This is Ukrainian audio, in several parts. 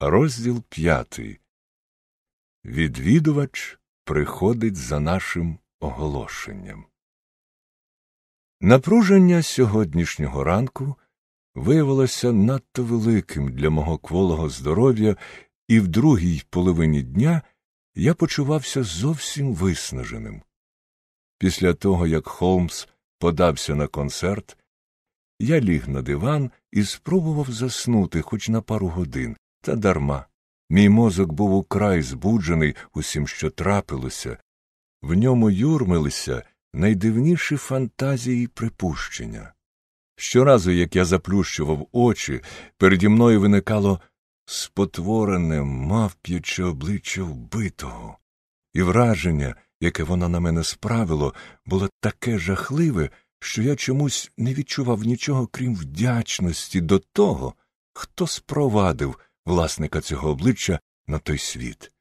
Розділ п'ятий. Відвідувач приходить за нашим оголошенням. Напруження сьогоднішнього ранку виявилося надто великим для мого кволого здоров'я, і в другій половині дня я почувався зовсім виснаженим. Після того, як Холмс подався на концерт, я ліг на диван і спробував заснути хоч на пару годин, та дарма. Мій мозок був украй збуджений усім, що трапилося, в ньому юрмилися найдивніші фантазії й припущення. Щоразу, як я заплющував очі, переді мною виникало спотворене, мавп'яче обличчя вбитого, і враження, яке воно на мене справило, було таке жахливе, що я чомусь не відчував нічого, крім вдячності до того, хто спровадив власника цього обличчя на той світ.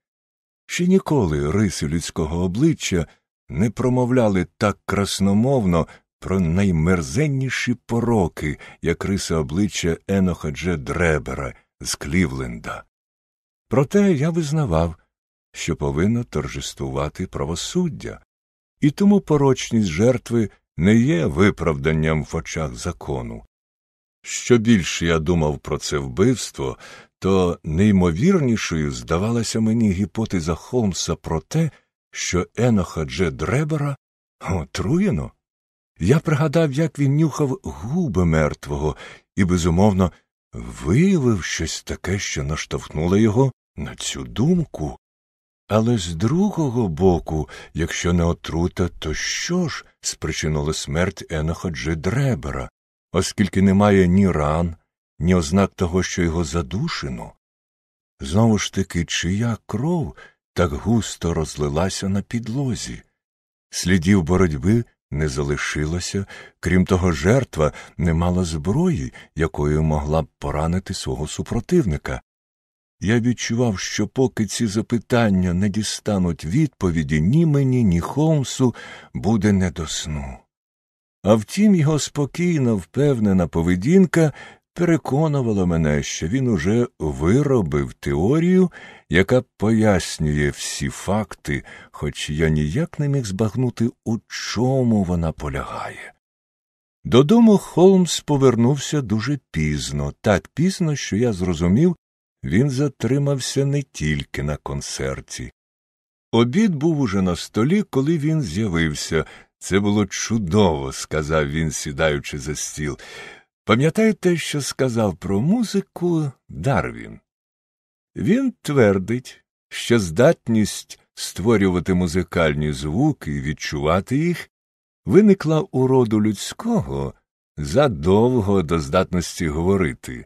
Ще ніколи риси людського обличчя не промовляли так красномовно про наймерзенніші пороки, як риси обличчя Еноха Дже Дребера з Клівленда. Проте я визнавав, що повинно торжествувати правосуддя, і тому порочність жертви не є виправданням в очах закону. Що більше я думав про це вбивство, то неймовірнішою здавалася мені гіпотеза Холмса про те, що Еноха Дже Дребера отруєно. Я пригадав, як він нюхав губи мертвого і, безумовно, виявив щось таке, що наштовхнуло його на цю думку. Але з другого боку, якщо не отрута, то що ж спричинило смерть Еноха Дже Дребера, оскільки немає ні ран, ні ознак того, що його задушено. Знову ж таки, чия кров так густо розлилася на підлозі. Слідів боротьби не залишилося, крім того, жертва не мала зброї, якою могла б поранити свого супротивника. Я відчував, що поки ці запитання не дістануть відповіді ні мені, ні Холмсу, буде не до сну. А втім, його спокійна, впевнена поведінка переконувала мене, що він уже виробив теорію, яка пояснює всі факти, хоч я ніяк не міг збагнути, у чому вона полягає. Додому Холмс повернувся дуже пізно, так пізно, що я зрозумів, він затримався не тільки на концерті. Обід був уже на столі, коли він з'явився. Це було чудово, сказав він, сідаючи за стіл. Пам'ятаєте, що сказав про музику Дарвін? Він твердить, що здатність створювати музикальні звуки і відчувати їх виникла у роду людського задовго до здатності говорити.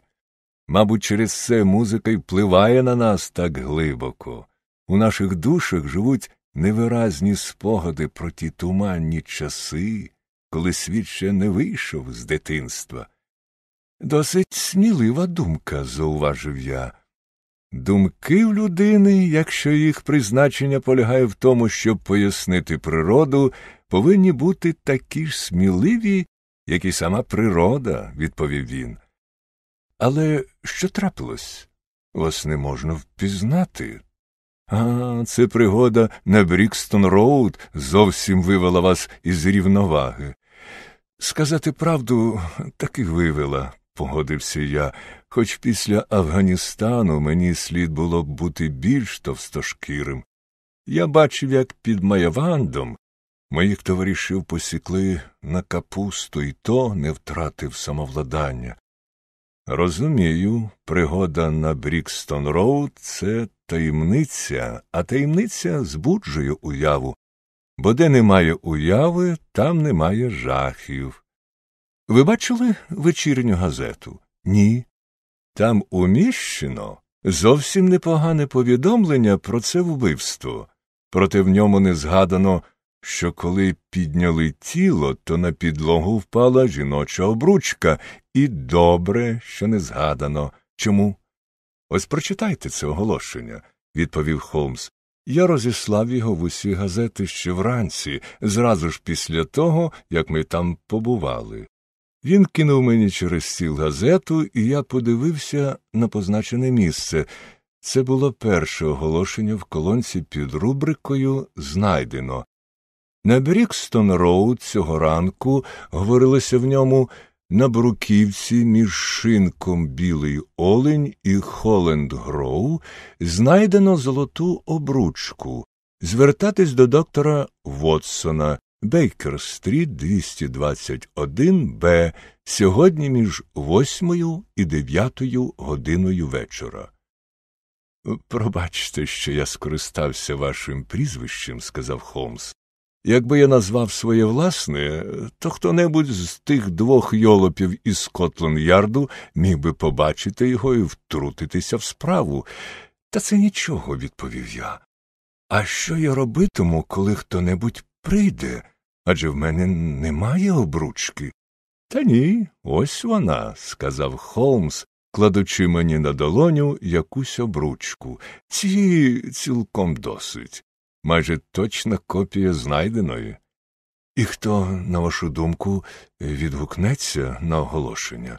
Мабуть, через це музика й впливає на нас так глибоко. У наших душах живуть невиразні спогади про ті туманні часи, коли світ ще не вийшов з дитинства. Досить смілива думка, зауважив я. Думки в людини, якщо їх призначення полягає в тому, щоб пояснити природу, повинні бути такі ж сміливі, як і сама природа, відповів він. Але що трапилось? Вас не можна впізнати. А, це пригода на Брікстон Роуд зовсім вивела вас із рівноваги. Сказати правду, таки вивела, погодився я, хоч після Афганістану мені слід було б бути більш товстошкірим. Я бачив, як під Майвандом моїх товаришів посікли на капусту, і то не втратив самовладання. Розумію, пригода на Брікстон Роуд це таємниця, а таємниця збуджує уяву, бо де немає уяви, там немає жахів. Ви бачили вечірню газету? Ні. Там уміщено зовсім непогане повідомлення про це вбивство, проте в ньому не згадано, що коли підняли тіло, то на підлогу впала жіноча обручка, і добре, що не згадано. Чому? Ось прочитайте це оголошення, відповів Холмс. Я розіслав його в усі газети ще вранці, зразу ж після того, як ми там побували. Він кинув мені через стіл газету, і я подивився на позначене місце. Це було перше оголошення в колонці під рубрикою Знайдено. На Брікстон Роуд цього ранку говорилося в ньому на бруківці між шинком Білий Олень і Холленд Гров знайдено золоту обручку. Звертатись до доктора Вотсона, Бейкер Стріт, 221 Б, сьогодні між восьмою і дев'ятою годиною вечора. Пробачте, що я скористався вашим прізвищем, сказав Холмс. Якби я назвав своє власне, то хто небудь з тих двох йолопів із Скотланд Ярду міг би побачити його і втрутитися в справу. Та це нічого, відповів я. А що я робитиму, коли хто небудь прийде? Адже в мене немає обручки. Та ні, ось вона, сказав Холмс, кладучи мені на долоню якусь обручку. Ці цілком досить. Майже точна копія знайденої. І хто, на вашу думку, відгукнеться на оголошення?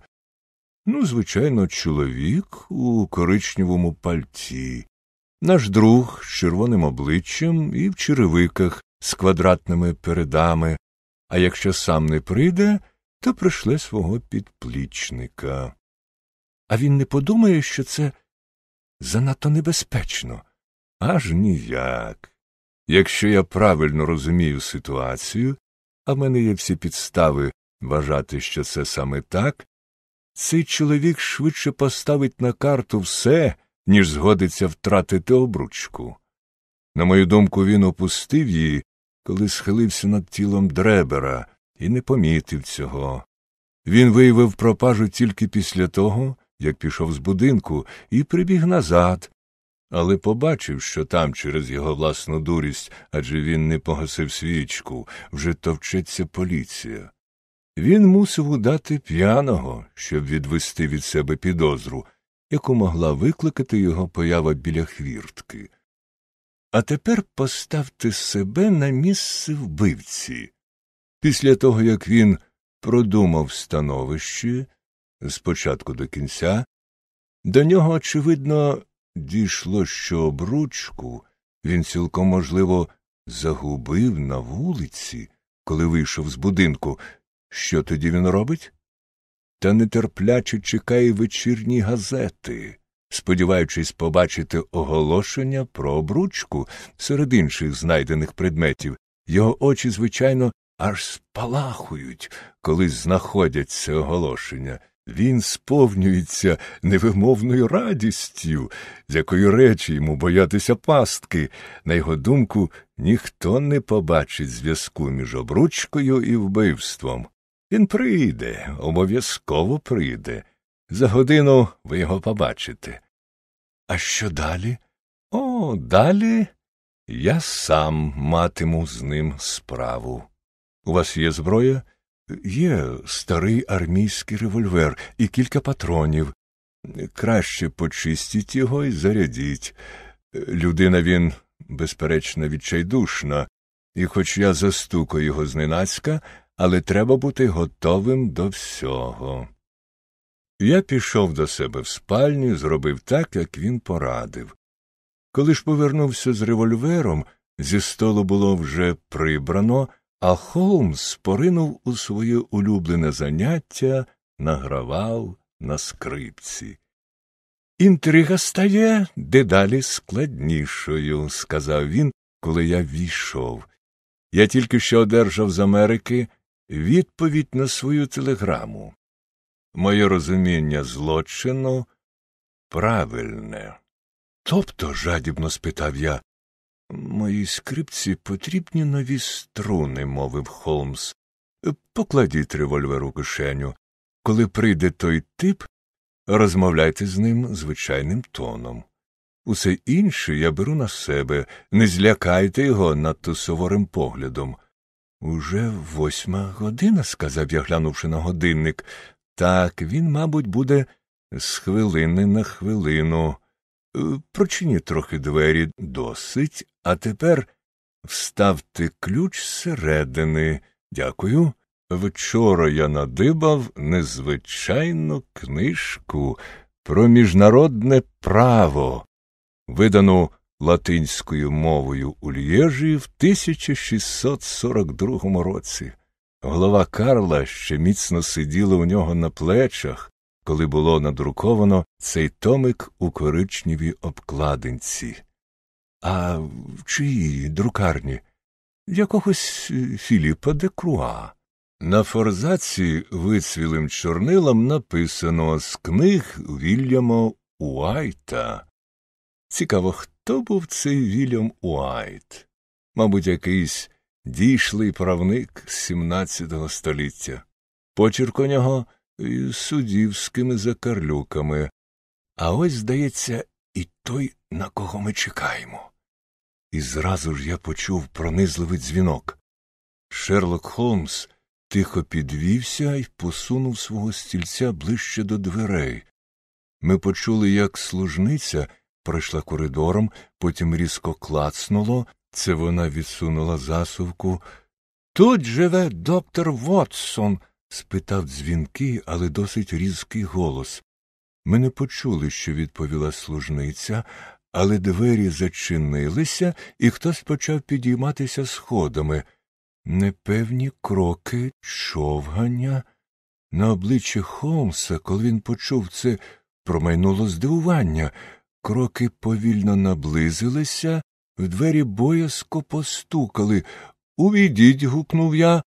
Ну, звичайно, чоловік у коричневому пальті, наш друг з червоним обличчям і в черевиках з квадратними передами, а якщо сам не прийде, то пришле свого підплічника. А він не подумає, що це занадто небезпечно. Аж ніяк. Якщо я правильно розумію ситуацію, а в мене є всі підстави вважати, що це саме так, цей чоловік швидше поставить на карту все, ніж згодиться втратити обручку. На мою думку, він опустив її, коли схилився над тілом дребера, і не помітив цього. Він виявив пропажу тільки після того, як пішов з будинку, і прибіг назад, але побачив, що там через його власну дурість, адже він не погасив свічку, вже товчеться поліція. Він мусив удати п'яного, щоб відвести від себе підозру, яку могла викликати його поява біля хвіртки. А тепер поставте себе на місце вбивці. Після того, як він продумав становище спочатку до кінця, до нього, очевидно, дійшло, що обручку він цілком можливо загубив на вулиці, коли вийшов з будинку. Що тоді він робить? Та нетерпляче чекає вечірні газети, сподіваючись побачити оголошення про обручку серед інших знайдених предметів. Його очі, звичайно, аж спалахують, коли знаходять це оголошення. Він сповнюється невимовною радістю, з якої речі йому боятися пастки. На його думку, ніхто не побачить зв'язку між обручкою і вбивством. Він прийде, обов'язково прийде. За годину ви його побачите. А що далі? О, далі я сам матиму з ним справу. У вас є зброя? Є старий армійський револьвер і кілька патронів. Краще почистіть його і зарядіть. Людина він, безперечно, відчайдушна, і хоч я застукаю його зненацька, але треба бути готовим до всього. Я пішов до себе в спальню, зробив так, як він порадив. Коли ж повернувся з револьвером, зі столу було вже прибрано, а Холмс поринув у своє улюблене заняття, награвав на скрипці. Інтрига стає дедалі складнішою, сказав він, коли я війшов. Я тільки що одержав з Америки відповідь на свою телеграму. Моє розуміння злочину правильне. Тобто, жадібно спитав я, Моїй скрипці потрібні нові струни, мовив Холмс. Покладіть револьвер у кишеню. Коли прийде той тип, розмовляйте з ним звичайним тоном. Усе інше я беру на себе, не злякайте його надто суворим поглядом. Уже восьма година, сказав я, глянувши на годинник. Так, він, мабуть, буде з хвилини на хвилину. Е, прочиніть трохи двері досить, а тепер вставте ключ зсередини. Дякую. Вчора я надибав незвичайну книжку про міжнародне право. видану латинською мовою у Лєжі в 1642 році. Голова Карла ще міцно сиділа у нього на плечах, коли було надруковано цей томик у коричневій обкладинці. А в чиїй друкарні? Якогось Філіпа де Круа. На форзаці вицвілим чорнилом написано з книг Вільяма Уайта. Цікаво, хто був цей Вільям Уайт? Мабуть, якийсь дійшлий правник з XVII століття. Почерк у нього з суддівськими закарлюками. А ось, здається, і той, на кого ми чекаємо. І зразу ж я почув пронизливий дзвінок. Шерлок Холмс тихо підвівся і посунув свого стільця ближче до дверей. Ми почули, як служниця пройшла коридором, потім різко клацнуло, це вона відсунула засувку. Тут живе доктор Вотсон? спитав дзвінкий, але досить різкий голос. Ми не почули, що відповіла служниця, але двері зачинилися, і хтось почав підійматися сходами. Непевні кроки, човгання. На обличчі Холмса, коли він почув це, промайнуло здивування. Кроки повільно наблизилися, в двері боязко постукали. Увійдіть. гукнув я.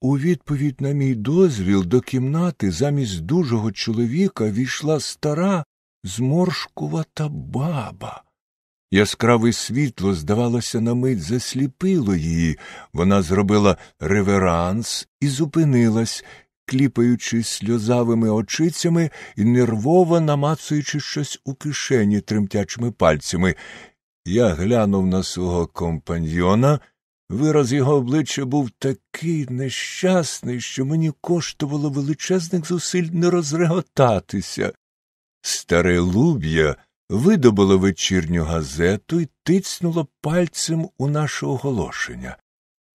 У відповідь на мій дозвіл до кімнати замість дужого чоловіка війшла стара, зморшкувата баба. Яскраве світло, здавалося, на мить засліпило її. Вона зробила реверанс і зупинилась, кліпаючи сльозавими очицями і нервово намацуючи щось у кишені тремтячими пальцями. Я глянув на свого компаньйона. Вираз його обличчя був такий нещасний, що мені коштувало величезних зусиль не розреготатися. Старе луб'я видобуло вечірню газету і тицнуло пальцем у наше оголошення.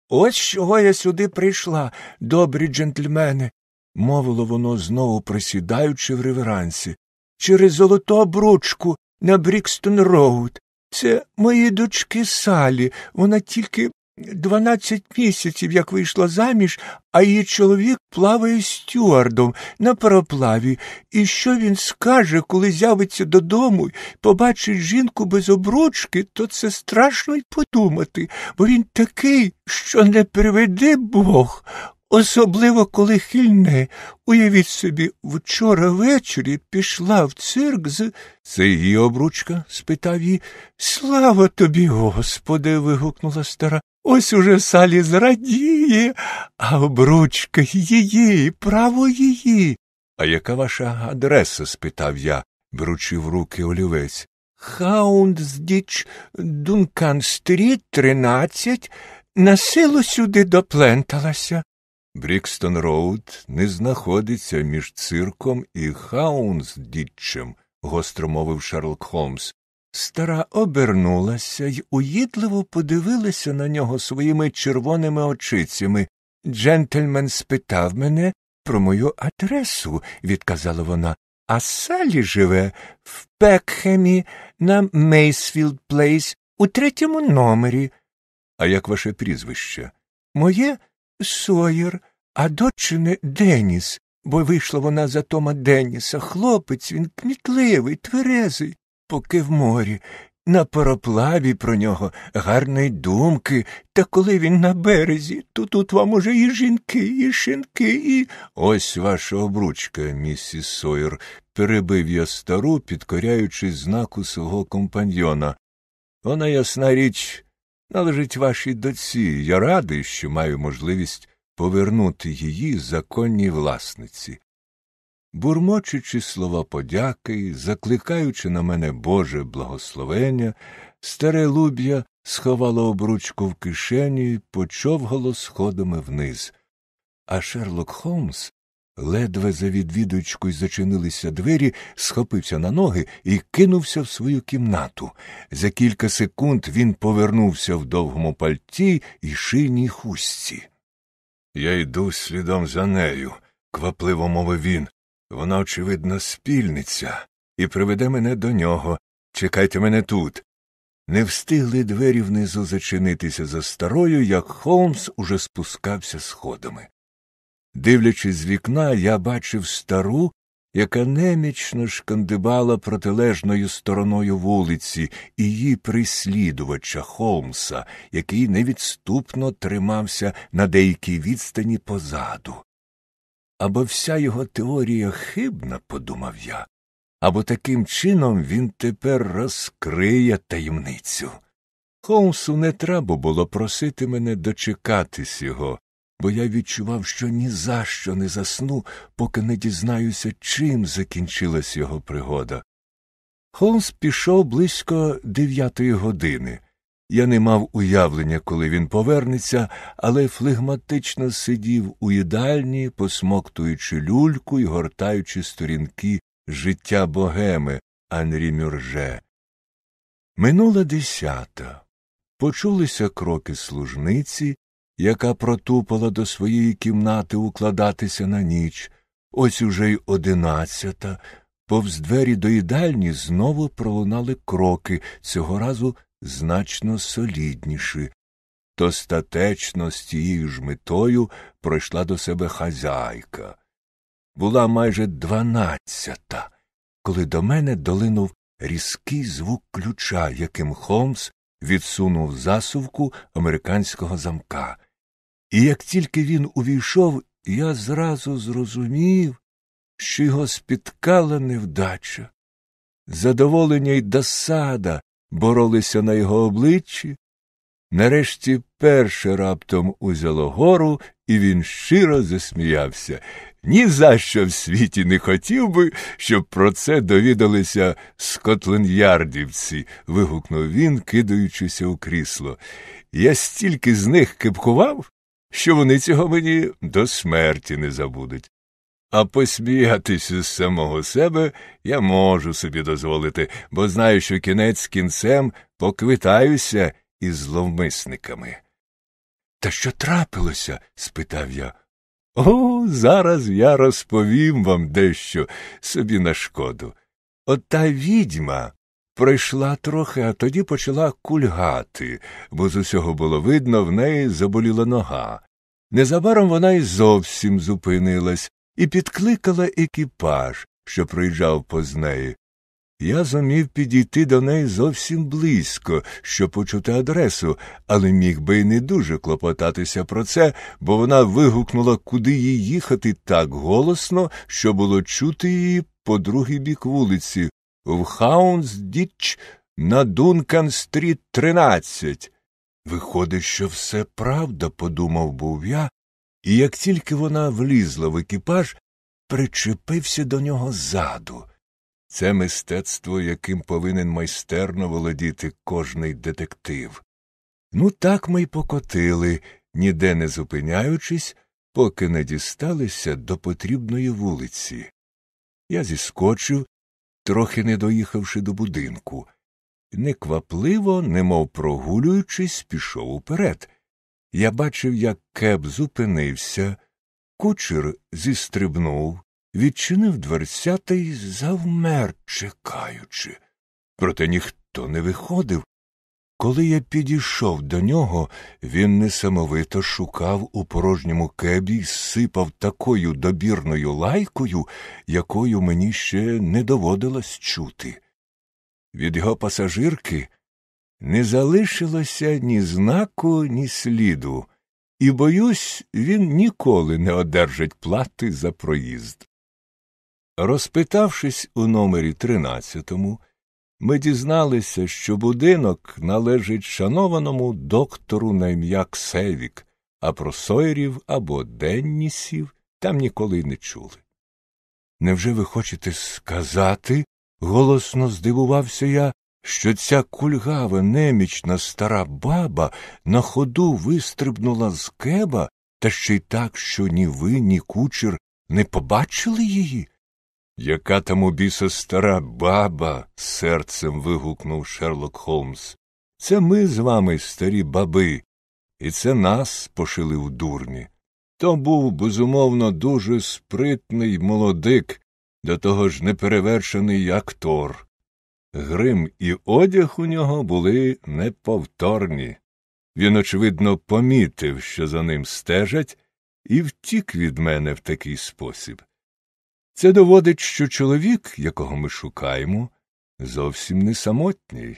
Ось чого я сюди прийшла, добрі джентльмени, мовило воно знову присідаючи в реверансі. Через золоту обручку на Брікстон Роуд. Це моєї дочки Саллі. Вона тільки Дванадцять місяців, як вийшла заміж, а її чоловік плаває стюардом на пароплаві. І що він скаже, коли з'явиться додому і побачить жінку без обручки, то це страшно й подумати, бо він такий, що не приведе Бог. Особливо, коли хильне. Уявіть собі, вчора ввечері пішла в цирк з. Це її обручка? спитав її. Слава тобі, Господи. вигукнула стара. Ось уже салі зрадіє, а обручка її, право її. А яка ваша адреса? спитав я, беручи в руки олівець. Хаундсдіч, Дункан стріт, тринадцять, на силу сюди допленталася. Брікстон Роуд не знаходиться між цирком і Хаунсдітчем, гостро мовив Шерлок Холмс. Стара обернулася й уїдливо подивилася на нього своїми червоними очицями. Джентльмен спитав мене про мою адресу, відказала вона, а Салі живе в Пекхемі на Мейсфілд Плейс у третьому номері. А як ваше прізвище? Моє Сойер, а дочине Деніс, бо вийшла вона за Тома Деніса. Хлопець він кмітливий, тверезий поки в морі. На пароплаві про нього гарної думки, та коли він на березі, то тут вам уже і жінки, і шинки, і. Ось ваша обручка, місіс Сойер, перебив я стару, підкоряючи знаку свого компаньйона. Вона, ясна річ, належить вашій доці. Я радий, що маю можливість повернути її законній власниці бурмочучи слова подяки, закликаючи на мене Боже благословення, старе луб'я сховало обручку в кишені і почовгало сходами вниз. А Шерлок Холмс, ледве за відвідувачкою зачинилися двері, схопився на ноги і кинувся в свою кімнату. За кілька секунд він повернувся в довгому пальті і шийній хустці. Я йду слідом за нею, квапливо мовив він. Вона, очевидно, спільниця, і приведе мене до нього. Чекайте мене тут. Не встигли двері внизу зачинитися за старою, як Холмс уже спускався сходами. Дивлячись з вікна, я бачив стару, яка немічно шкандибала протилежною стороною вулиці, і її прислідувача Холмса, який невідступно тримався на деякій відстані позаду. Або вся його теорія хибна, подумав я, або таким чином він тепер розкриє таємницю. Холмсу не треба було просити мене дочекатись його, бо я відчував, що ні за що не засну, поки не дізнаюся, чим закінчилась його пригода. Холмс пішов близько дев'ятої години. Я не мав уявлення, коли він повернеться, але флегматично сидів у їдальні, посмоктуючи люльку і гортаючи сторінки життя богеми Анрі Мюрже. Минула десята. Почулися кроки служниці, яка протупала до своєї кімнати укладатися на ніч. Ось уже й одинадцята. Повз двері до їдальні знову пролунали кроки, цього разу значно солідніші. То статечно з тією ж метою пройшла до себе хазяйка. Була майже дванадцята, коли до мене долинув різкий звук ключа, яким Холмс відсунув засувку американського замка. І як тільки він увійшов, я зразу зрозумів, що його спіткала невдача. Задоволення й досада боролися на його обличчі. Нарешті перше раптом узяло гору, і він щиро засміявся. Ні за що в світі не хотів би, щоб про це довідалися скотленд-ярдівці, вигукнув він, кидаючися у крісло. Я стільки з них кипкував, що вони цього мені до смерті не забудуть. А посміятися з самого себе я можу собі дозволити, бо знаю, що кінець кінцем поквитаюся із зловмисниками. Та що трапилося? спитав я. О, зараз я розповім вам дещо собі на шкоду. От та відьма пройшла трохи, а тоді почала кульгати, бо з усього було видно, в неї заболіла нога. Незабаром вона й зовсім зупинилась і підкликала екіпаж, що проїжджав поз неї. Я зумів підійти до неї зовсім близько, щоб почути адресу, але міг би й не дуже клопотатися про це, бо вона вигукнула, куди їй їхати так голосно, що було чути її по другий бік вулиці, в Хаунсдіч на Дункан стріт 13. Виходить, що все правда, подумав був я, і як тільки вона влізла в екіпаж, причепився до нього ззаду. Це мистецтво, яким повинен майстерно володіти кожний детектив. Ну, так ми й покотили, ніде не зупиняючись, поки не дісталися до потрібної вулиці. Я зіскочив, трохи не доїхавши до будинку. Неквапливо, немов прогулюючись, пішов уперед. Я бачив, як кеп зупинився, кучер зістрибнув, відчинив дверцята й завмер, чекаючи. Проте ніхто не виходив. Коли я підійшов до нього, він несамовито шукав у порожньому кебі й сипав такою добірною лайкою, якою мені ще не доводилось чути. Від його пасажирки не залишилося ні знаку, ні сліду, і, боюсь, він ніколи не одержить плати за проїзд. Розпитавшись у номері тринадцятому, ми дізналися, що будинок належить шанованому доктору на ім'я Ксевік, а про Сойерів або Деннісів там ніколи не чули. Невже ви хочете сказати? Голосно здивувався я, що ця кульгава немічна стара баба на ходу вистрибнула з кеба, та ще й так, що ні ви, ні кучер не побачили її? Яка там у біса стара баба? серцем вигукнув Шерлок Холмс. Це ми з вами, старі баби, і це нас пошили в дурні. То був, безумовно, дуже спритний молодик, до того ж неперевершений актор. Грим і одяг у нього були неповторні. Він, очевидно, помітив, що за ним стежать, і втік від мене в такий спосіб. Це доводить, що чоловік, якого ми шукаємо, зовсім не самотній,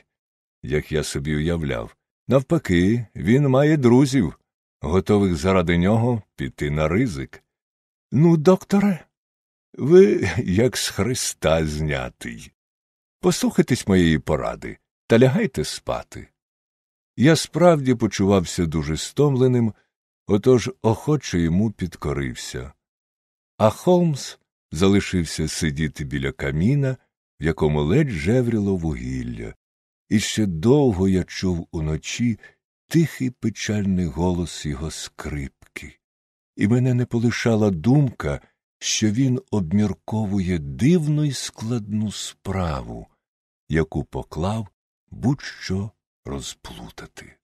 як я собі уявляв. Навпаки, він має друзів, готових заради нього піти на ризик. Ну, докторе, ви як з Христа знятий. Послухайтесь моєї поради та лягайте спати. Я справді почувався дуже стомленим, отож охоче йому підкорився. А Холмс залишився сидіти біля каміна, в якому ледь жевріло вугілля, і ще довго я чув уночі тихий печальний голос його скрипки, і мене не полишала думка, що він обмірковує дивну й складну справу, яку поклав будь-що розплутати.